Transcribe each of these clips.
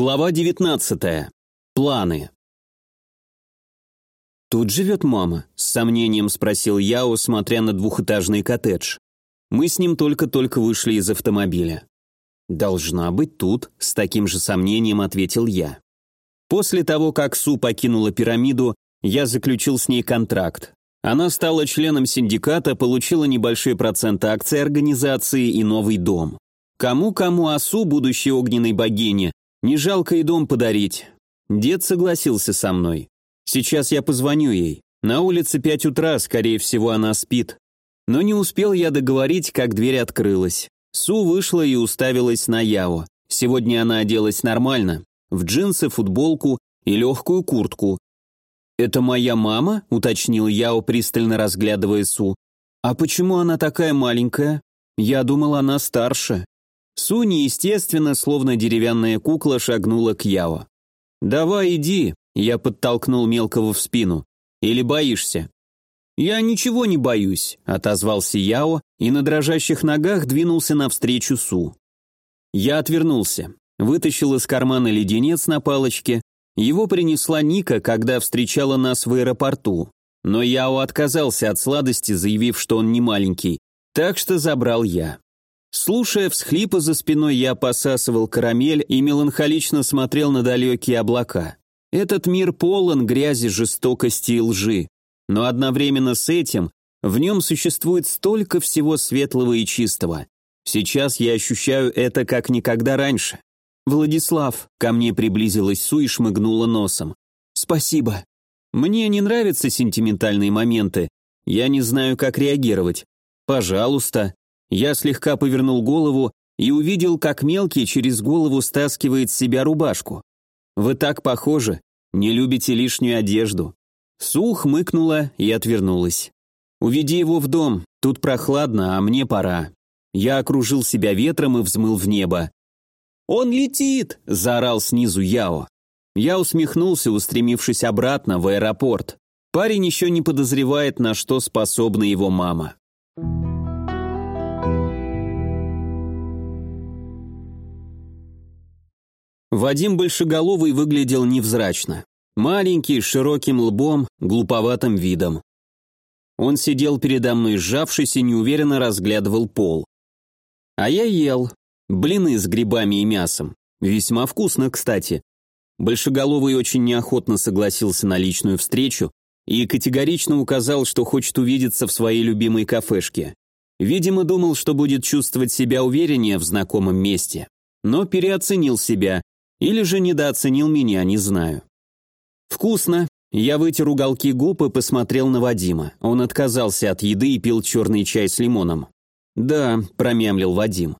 Глава 19. Планы. «Тут живет мама?» – с сомнением спросил Яо, смотря на двухэтажный коттедж. Мы с ним только-только вышли из автомобиля. «Должна быть тут», – с таким же сомнением ответил я. После того, как Су покинула пирамиду, я заключил с ней контракт. Она стала членом синдиката, получила небольшой процент акций организации и новый дом. Кому-кому Асу, будущей огненной богине, не жалко и дом подарить. Дед согласился со мной. Сейчас я позвоню ей. На улице пять утра, скорее всего, она спит. Но не успел я договорить, как дверь открылась. Су вышла и уставилась на Яо. Сегодня она оделась нормально. В джинсы, футболку и легкую куртку. «Это моя мама?» – уточнил Яо, пристально разглядывая Су. «А почему она такая маленькая? Я думал, она старше». Су естественно, словно деревянная кукла, шагнула к Яо. «Давай иди», — я подтолкнул мелкого в спину. «Или боишься?» «Я ничего не боюсь», — отозвался Яо и на дрожащих ногах двинулся навстречу Су. Я отвернулся, вытащил из кармана леденец на палочке. Его принесла Ника, когда встречала нас в аэропорту. Но Яо отказался от сладости, заявив, что он не маленький, так что забрал я. Слушая всхлипы за спиной, я посасывал карамель и меланхолично смотрел на далекие облака. Этот мир полон грязи, жестокости и лжи. Но одновременно с этим в нем существует столько всего светлого и чистого. Сейчас я ощущаю это как никогда раньше. «Владислав», — ко мне приблизилась Су и шмыгнула носом. «Спасибо. Мне не нравятся сентиментальные моменты. Я не знаю, как реагировать. Пожалуйста, я слегка повернул голову и увидел, как мелкий через голову стаскивает с себя рубашку. «Вы так похожи, не любите лишнюю одежду». Су хмыкнула и отвернулась. «Уведи его в дом, тут прохладно, а мне пора». Я окружил себя ветром и взмыл в небо. «Он летит!» – заорал снизу Яо. Я усмехнулся, устремившись обратно в аэропорт. Парень еще не подозревает, на что способна его мама. Вадим Большеголовый выглядел невзрачно. Маленький, с широким лбом, глуповатым видом. Он сидел передо мной, сжавшись и неуверенно разглядывал пол. А я ел. Блины с грибами и мясом. Весьма вкусно, кстати. Большеголовый очень неохотно согласился на личную встречу и категорично указал, что хочет увидеться в своей любимой кафешке. Видимо, думал, что будет чувствовать себя увереннее в знакомом месте, но переоценил себя или же недооценил меня, не знаю. Вкусно. Я вытер уголки губ и посмотрел на Вадима. Он отказался от еды и пил черный чай с лимоном. «Да», – промямлил Вадим.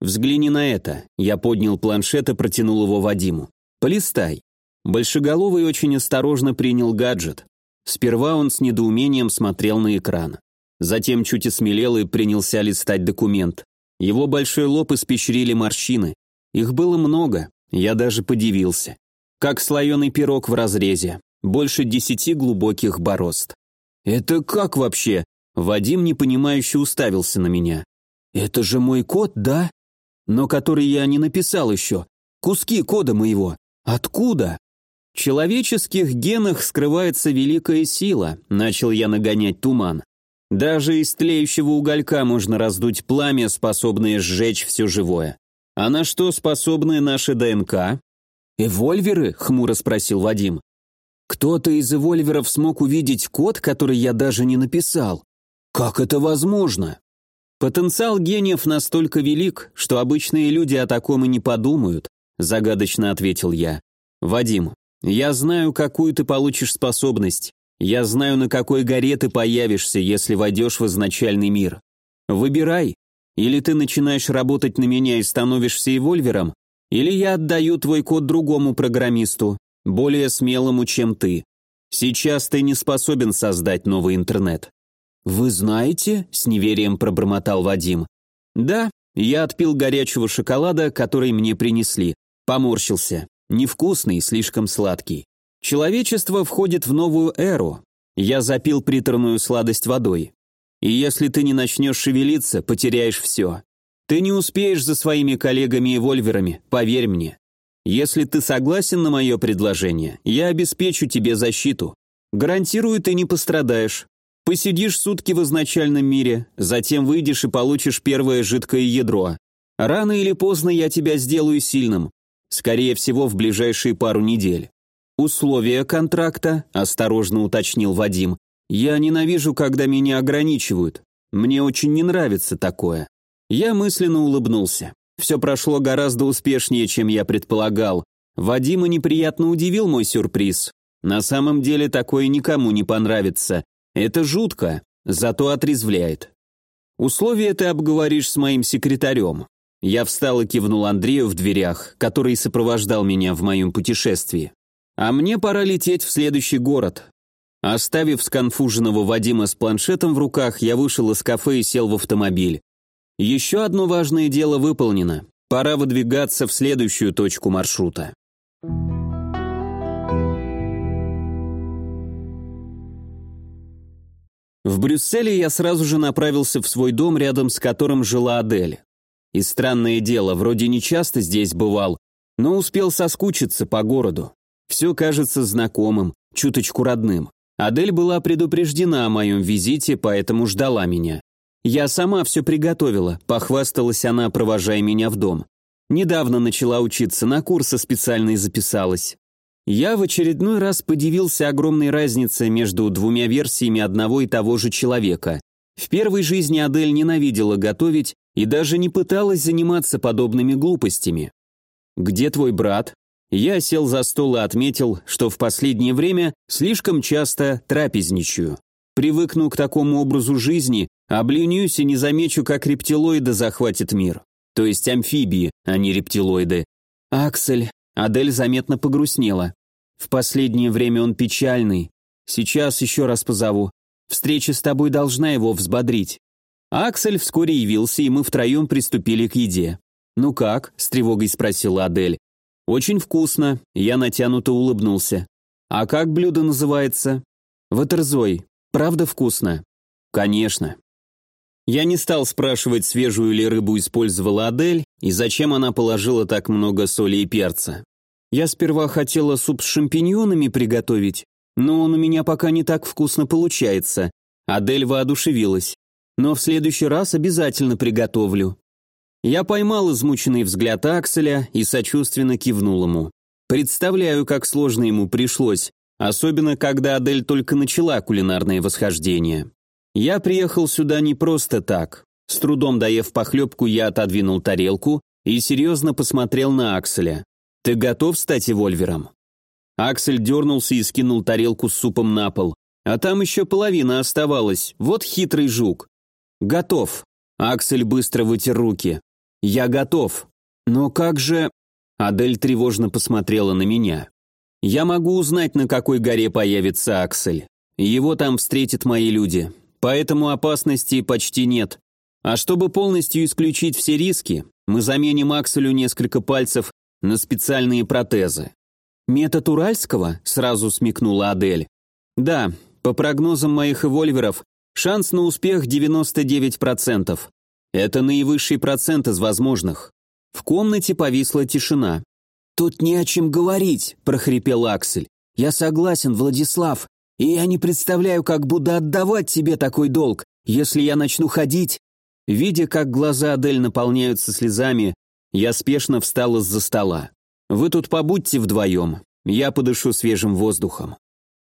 «Взгляни на это». Я поднял планшет и протянул его Вадиму. «Полистай». Большеголовый очень осторожно принял гаджет. Сперва он с недоумением смотрел на экран. Затем чуть осмелел и принялся листать документ. Его большой лоб испещрили морщины. Их было много, я даже подивился. Как слоеный пирог в разрезе. Больше десяти глубоких борозд. «Это как вообще?» Вадим непонимающе уставился на меня. «Это же мой код, да? Но который я не написал еще. Куски кода моего. Откуда?» «В человеческих генах скрывается великая сила», — начал я нагонять туман. «Даже из тлеющего уголька можно раздуть пламя, способное сжечь все живое. «А на что способны наши ДНК?» «Эвольверы?» — хмуро спросил Вадим. «Кто-то из эвольверов смог увидеть код, который я даже не написал. Как это возможно?» «Потенциал гениев настолько велик, что обычные люди о таком и не подумают», — загадочно ответил я. «Вадим, я знаю, какую ты получишь способность. Я знаю, на какой горе ты появишься, если войдешь в изначальный мир. Выбирай, или ты начинаешь работать на меня и становишься эвольвером, или я отдаю твой код другому программисту, более смелому, чем ты. Сейчас ты не способен создать новый интернет». «Вы знаете?» – с неверием пробормотал Вадим. «Да, я отпил горячего шоколада, который мне принесли. Поморщился. Невкусный, слишком сладкий. Человечество входит в новую эру. Я запил приторную сладость водой. И если ты не начнешь шевелиться, потеряешь все. Ты не успеешь за своими коллегами и вольверами, поверь мне. Если ты согласен на мое предложение, я обеспечу тебе защиту. Гарантирую, ты не пострадаешь. Посидишь сутки в изначальном мире, затем выйдешь и получишь первое жидкое ядро. Рано или поздно я тебя сделаю сильным. Скорее всего, в ближайшие пару недель. Условия контракта, осторожно уточнил Вадим. Я ненавижу, когда меня ограничивают. Мне очень не нравится такое. Я мысленно улыбнулся. Все прошло гораздо успешнее, чем я предполагал. Вадима неприятно удивил мой сюрприз. На самом деле такое никому не понравится. Это жутко, зато отрезвляет. Условия ты обговоришь с моим секретарем. Я встал и кивнул Андрею в дверях, который сопровождал меня в моем путешествии. А мне пора лететь в следующий город. Оставив сконфуженного Вадима с планшетом в руках, я вышел из кафе и сел в автомобиль. Еще одно важное дело выполнено. Пора выдвигаться в следующую точку маршрута. В Брюсселе я сразу же направился в свой дом, рядом с которым жила Адель. И странное дело, вроде не часто здесь бывал, но успел соскучиться по городу. Все кажется знакомым, чуточку родным. Адель была предупреждена о моем визите, поэтому ждала меня. «Я сама все приготовила», — похвасталась она, провожая меня в дом. «Недавно начала учиться, на курсы специальные записалась». Я в очередной раз подивился огромной разнице между двумя версиями одного и того же человека. В первой жизни Адель ненавидела готовить и даже не пыталась заниматься подобными глупостями. «Где твой брат?» Я сел за стол и отметил, что в последнее время слишком часто трапезничаю. Привыкну к такому образу жизни, обленюсь и не замечу, как рептилоиды захватят мир. То есть амфибии, а не рептилоиды. Аксель. Адель заметно погрустнела. В последнее время он печальный. Сейчас еще раз позову. Встреча с тобой должна его взбодрить. Аксель вскоре явился, и мы втроем приступили к еде. «Ну как?» – с тревогой спросила Адель. «Очень вкусно», – я натянуто улыбнулся. «А как блюдо называется?» «Ватерзой. Правда вкусно?» «Конечно». Я не стал спрашивать, свежую ли рыбу использовала Адель и зачем она положила так много соли и перца. Я сперва хотела суп с шампиньонами приготовить, но он у меня пока не так вкусно получается. Адель воодушевилась. Но в следующий раз обязательно приготовлю. Я поймал измученный взгляд Акселя и сочувственно кивнул ему. Представляю, как сложно ему пришлось, Особенно, когда Адель только начала кулинарное восхождение. Я приехал сюда не просто так. С трудом доев похлебку, я отодвинул тарелку и серьезно посмотрел на Акселя. «Ты готов стать Эвольвером?» Аксель дернулся и скинул тарелку с супом на пол. А там еще половина оставалась. Вот хитрый жук. «Готов». Аксель быстро вытер руки. «Я готов». «Но как же...» Адель тревожно посмотрела на меня. Я могу узнать, на какой горе появится Аксель. Его там встретят мои люди. Поэтому опасности почти нет. А чтобы полностью исключить все риски, мы заменим Акселю несколько пальцев на специальные протезы. «Метод Уральского?» – сразу смекнула Адель. «Да, по прогнозам моих эвольверов, шанс на успех 99%. Это наивысший процент из возможных». В комнате повисла тишина. «Тут не о чем говорить», – прохрипел Аксель. «Я согласен, Владислав, и я не представляю, как буду отдавать тебе такой долг, если я начну ходить». Видя, как глаза Адель наполняются слезами, я спешно встал из-за стола. «Вы тут побудьте вдвоем, я подышу свежим воздухом».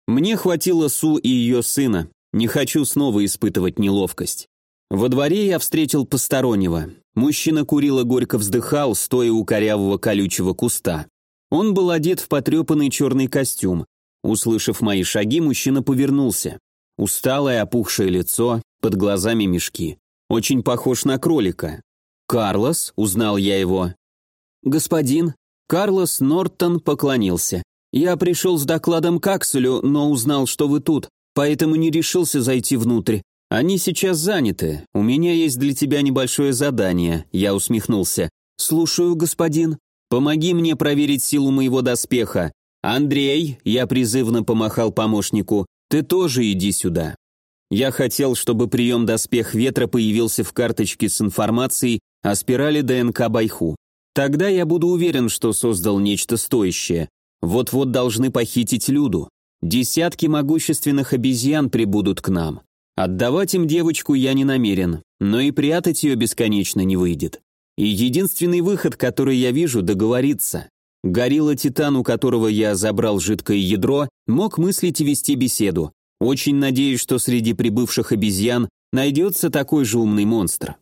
Мне хватило Су и ее сына, не хочу снова испытывать неловкость. Во дворе я встретил постороннего. Мужчина курил и горько вздыхал, стоя у корявого колючего куста. Он был одет в потрепанный черный костюм. Услышав мои шаги, мужчина повернулся. Усталое, опухшее лицо, под глазами мешки. Очень похож на кролика. «Карлос», — узнал я его. «Господин». Карлос Нортон поклонился. «Я пришел с докладом к Акселю, но узнал, что вы тут, поэтому не решился зайти внутрь. «Они сейчас заняты. У меня есть для тебя небольшое задание», — я усмехнулся. «Слушаю, господин. Помоги мне проверить силу моего доспеха. Андрей», — я призывно помахал помощнику, — «ты тоже иди сюда». Я хотел, чтобы прием доспех ветра появился в карточке с информацией о спирали ДНК Байху. Тогда я буду уверен, что создал нечто стоящее. Вот-вот должны похитить Люду. Десятки могущественных обезьян прибудут к нам. Отдавать им девочку я не намерен, но и прятать ее бесконечно не выйдет. И единственный выход, который я вижу, договориться. Горилла Титан, у которого я забрал жидкое ядро, мог мыслить и вести беседу. Очень надеюсь, что среди прибывших обезьян найдется такой же умный монстр.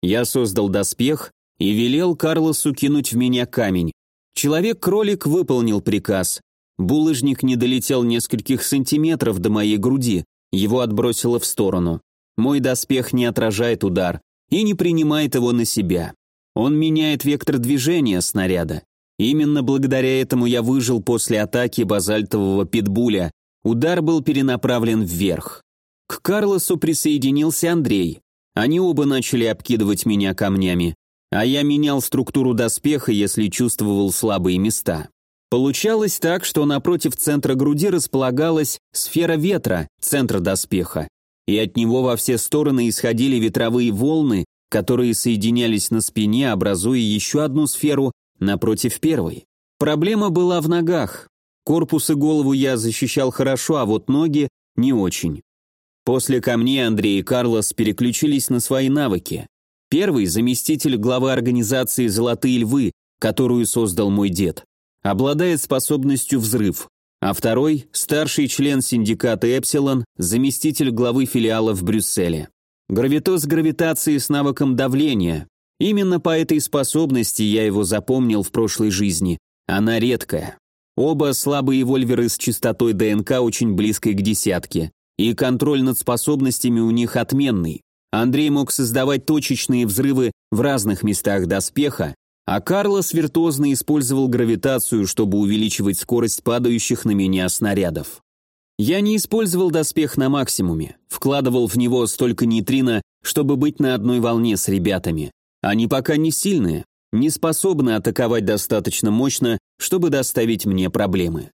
Я создал доспех и велел Карлосу кинуть в меня камень. Человек-кролик выполнил приказ. Булыжник не долетел нескольких сантиметров до моей груди, его отбросило в сторону. Мой доспех не отражает удар и не принимает его на себя. Он меняет вектор движения снаряда. Именно благодаря этому я выжил после атаки базальтового питбуля. Удар был перенаправлен вверх. К Карлосу присоединился Андрей. Они оба начали обкидывать меня камнями, а я менял структуру доспеха, если чувствовал слабые места. Получалось так, что напротив центра груди располагалась сфера ветра, центр доспеха, и от него во все стороны исходили ветровые волны, которые соединялись на спине, образуя еще одну сферу напротив первой. Проблема была в ногах. Корпус и голову я защищал хорошо, а вот ноги не очень. После камней Андрей и Карлос переключились на свои навыки. Первый – заместитель главы организации «Золотые львы», которую создал мой дед. Обладает способностью взрыв. А второй – старший член синдиката «Эпсилон», заместитель главы филиала в Брюсселе. Гравитоз гравитации с навыком давления. Именно по этой способности я его запомнил в прошлой жизни. Она редкая. Оба слабые вольверы с частотой ДНК очень близкой к десятке. И контроль над способностями у них отменный. Андрей мог создавать точечные взрывы в разных местах доспеха, а Карлос виртуозно использовал гравитацию, чтобы увеличивать скорость падающих на меня снарядов. Я не использовал доспех на максимуме, вкладывал в него столько нейтрино, чтобы быть на одной волне с ребятами. Они пока не сильные, не способны атаковать достаточно мощно, чтобы доставить мне проблемы.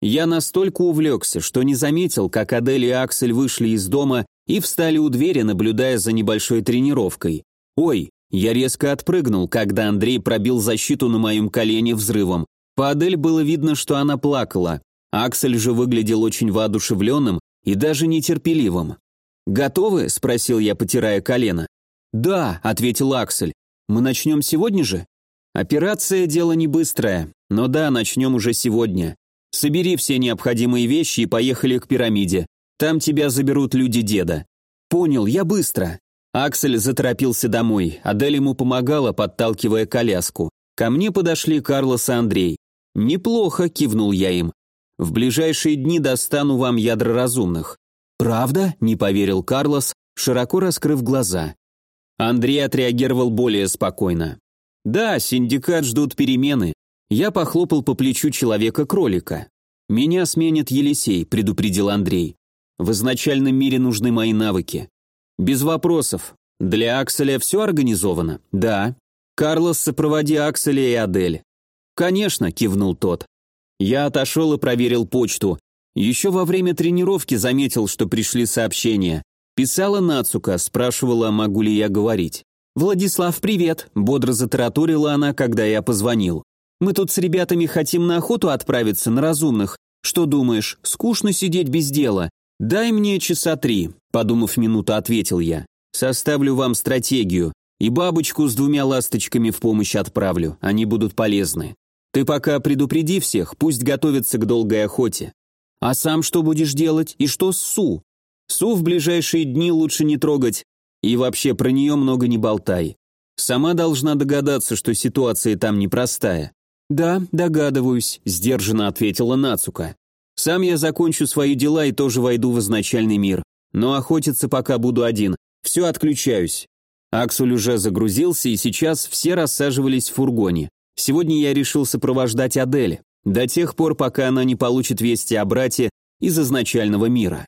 Я настолько увлекся, что не заметил, как Адель и Аксель вышли из дома и встали у двери, наблюдая за небольшой тренировкой. Ой, я резко отпрыгнул, когда Андрей пробил защиту на моем колене взрывом. По Адель было видно, что она плакала, Аксель же выглядел очень воодушевленным и даже нетерпеливым. «Готовы?» – спросил я, потирая колено. «Да», – ответил Аксель. «Мы начнем сегодня же?» «Операция – дело не быстрое, но да, начнем уже сегодня. Собери все необходимые вещи и поехали к пирамиде. Там тебя заберут люди деда». «Понял, я быстро». Аксель заторопился домой, Адель ему помогала, подталкивая коляску. Ко мне подошли Карлос и Андрей. «Неплохо», – кивнул я им. В ближайшие дни достану вам ядра разумных». «Правда?» – не поверил Карлос, широко раскрыв глаза. Андрей отреагировал более спокойно. «Да, синдикат ждут перемены. Я похлопал по плечу человека-кролика. Меня сменит Елисей», – предупредил Андрей. «В изначальном мире нужны мои навыки». «Без вопросов. Для Акселя все организовано?» «Да». «Карлос, сопроводи Акселя и Адель». «Конечно», – кивнул тот. Я отошел и проверил почту. Еще во время тренировки заметил, что пришли сообщения. Писала Нацука, спрашивала, могу ли я говорить. «Владислав, привет!» – бодро затараторила она, когда я позвонил. «Мы тут с ребятами хотим на охоту отправиться, на разумных. Что думаешь, скучно сидеть без дела? Дай мне часа три», – подумав минуту, ответил я. «Составлю вам стратегию. И бабочку с двумя ласточками в помощь отправлю, они будут полезны. Ты пока предупреди всех, пусть готовятся к долгой охоте. А сам что будешь делать? И что с Су? Су в ближайшие дни лучше не трогать. И вообще про нее много не болтай. Сама должна догадаться, что ситуация там непростая. «Да, догадываюсь», – сдержанно ответила Нацука. «Сам я закончу свои дела и тоже войду в изначальный мир. Но охотиться пока буду один. Все, отключаюсь». Аксуль уже загрузился, и сейчас все рассаживались в фургоне. Сегодня я решил сопровождать Адель, до тех пор, пока она не получит вести о брате из изначального мира.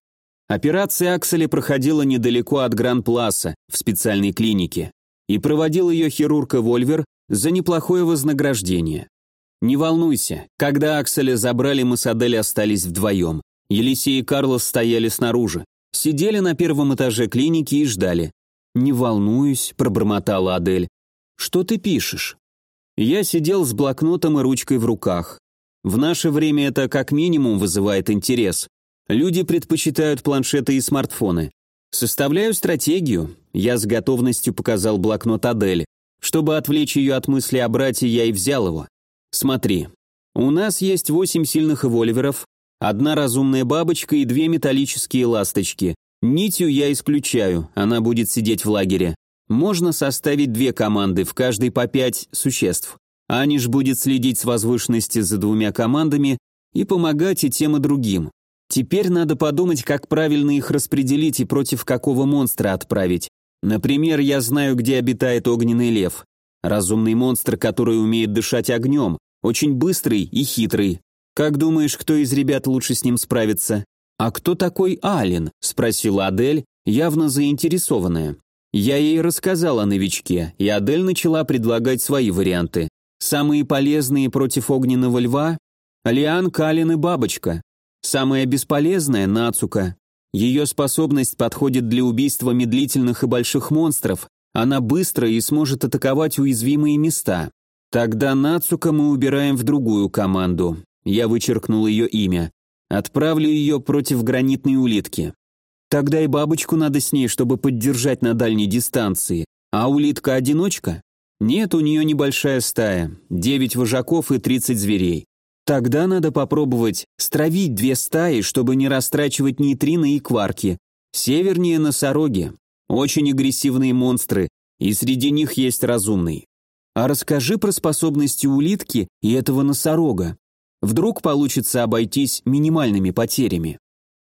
Операция Акселя проходила недалеко от Гран-Пласа, в специальной клинике, и проводил ее хирург Вольвер за неплохое вознаграждение. Не волнуйся, когда Акселя забрали, мы с Адель остались вдвоем. Елисей и Карлос стояли снаружи, сидели на первом этаже клиники и ждали. «Не волнуюсь», – пробормотала Адель. «Что ты пишешь?» Я сидел с блокнотом и ручкой в руках. В наше время это как минимум вызывает интерес. Люди предпочитают планшеты и смартфоны. Составляю стратегию. Я с готовностью показал блокнот Адель. Чтобы отвлечь ее от мысли о брате, я и взял его. Смотри. У нас есть восемь сильных эвольверов, одна разумная бабочка и две металлические ласточки. Нитью я исключаю, она будет сидеть в лагере. Можно составить две команды, в каждой по пять существ. Аниш будет следить с возвышенности за двумя командами и помогать и тем, и другим. Теперь надо подумать, как правильно их распределить и против какого монстра отправить. Например, я знаю, где обитает огненный лев. Разумный монстр, который умеет дышать огнем, очень быстрый и хитрый. Как думаешь, кто из ребят лучше с ним справится? А кто такой Ален? спросила Адель, явно заинтересованная. Я ей рассказал о новичке, и Адель начала предлагать свои варианты. Самые полезные против огненного льва – Лиан, Калин и Бабочка. Самая бесполезная – Нацука. Ее способность подходит для убийства медлительных и больших монстров. Она быстро и сможет атаковать уязвимые места. Тогда Нацука мы убираем в другую команду. Я вычеркнул ее имя. Отправлю ее против гранитной улитки. Тогда и бабочку надо с ней, чтобы поддержать на дальней дистанции. А улитка одиночка? Нет, у нее небольшая стая, девять вожаков и тридцать зверей. Тогда надо попробовать стравить две стаи, чтобы не растрачивать нейтрино и кварки. Севернее носороги. Очень агрессивные монстры, и среди них есть разумный. А расскажи про способности улитки и этого носорога. Вдруг получится обойтись минимальными потерями.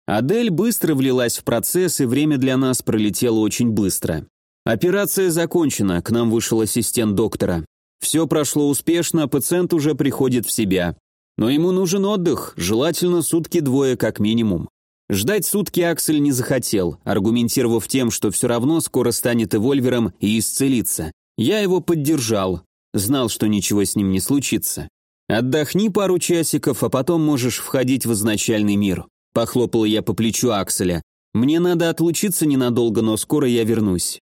Адель быстро влилась в процесс, и время для нас пролетело очень быстро. Операция закончена, к нам вышел ассистент доктора. Все прошло успешно, пациент уже приходит в себя. Но ему нужен отдых, желательно сутки двое как минимум. Ждать сутки Аксель не захотел, аргументировав тем, что все равно скоро станет эвольвером и исцелится. Я его поддержал, знал, что ничего с ним не случится. «Отдохни пару часиков, а потом можешь входить в изначальный мир», – похлопал я по плечу Акселя. «Мне надо отлучиться ненадолго, но скоро я вернусь».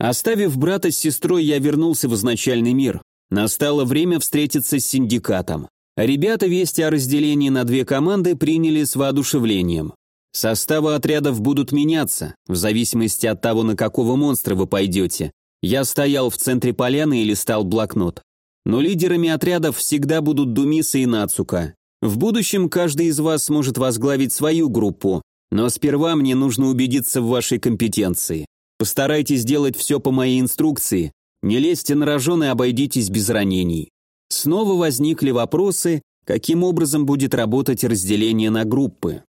Оставив брата с сестрой, я вернулся в изначальный мир. Настало время встретиться с синдикатом. Ребята вести о разделении на две команды приняли с воодушевлением. Составы отрядов будут меняться, в зависимости от того, на какого монстра вы пойдете. Я стоял в центре поляны и листал блокнот. Но лидерами отрядов всегда будут Думиса и Нацука. В будущем каждый из вас сможет возглавить свою группу, но сперва мне нужно убедиться в вашей компетенции. Постарайтесь сделать все по моей инструкции. Не лезьте на рожон и обойдитесь без ранений. Снова возникли вопросы, каким образом будет работать разделение на группы.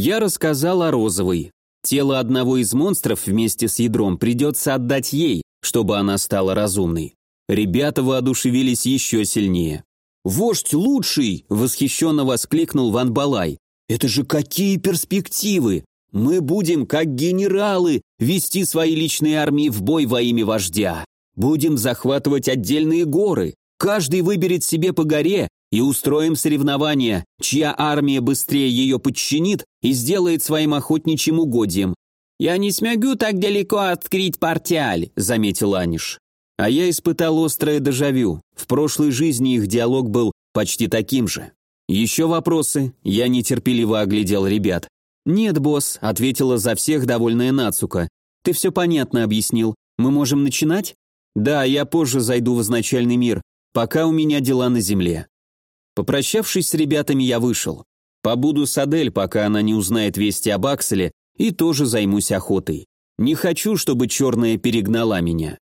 Я рассказал о розовой. Тело одного из монстров вместе с ядром придется отдать ей, чтобы она стала разумной. Ребята воодушевились еще сильнее. «Вождь лучший!» – восхищенно воскликнул Ван Балай. «Это же какие перспективы! Мы будем, как генералы, вести свои личные армии в бой во имя вождя. Будем захватывать отдельные горы. Каждый выберет себе по горе и устроим соревнования, чья армия быстрее ее подчинит и сделает своим охотничьим угодьем. «Я не смогу так далеко открыть портяль», — заметил Аниш. А я испытал острое дежавю. В прошлой жизни их диалог был почти таким же. Еще вопросы? Я нетерпеливо оглядел ребят. «Нет, босс», — ответила за всех довольная Нацука. «Ты все понятно объяснил. Мы можем начинать?» «Да, я позже зайду в изначальный мир. Пока у меня дела на земле». Попрощавшись с ребятами, я вышел. Побуду с Адель, пока она не узнает вести об Акселе, и тоже займусь охотой. Не хочу, чтобы черная перегнала меня.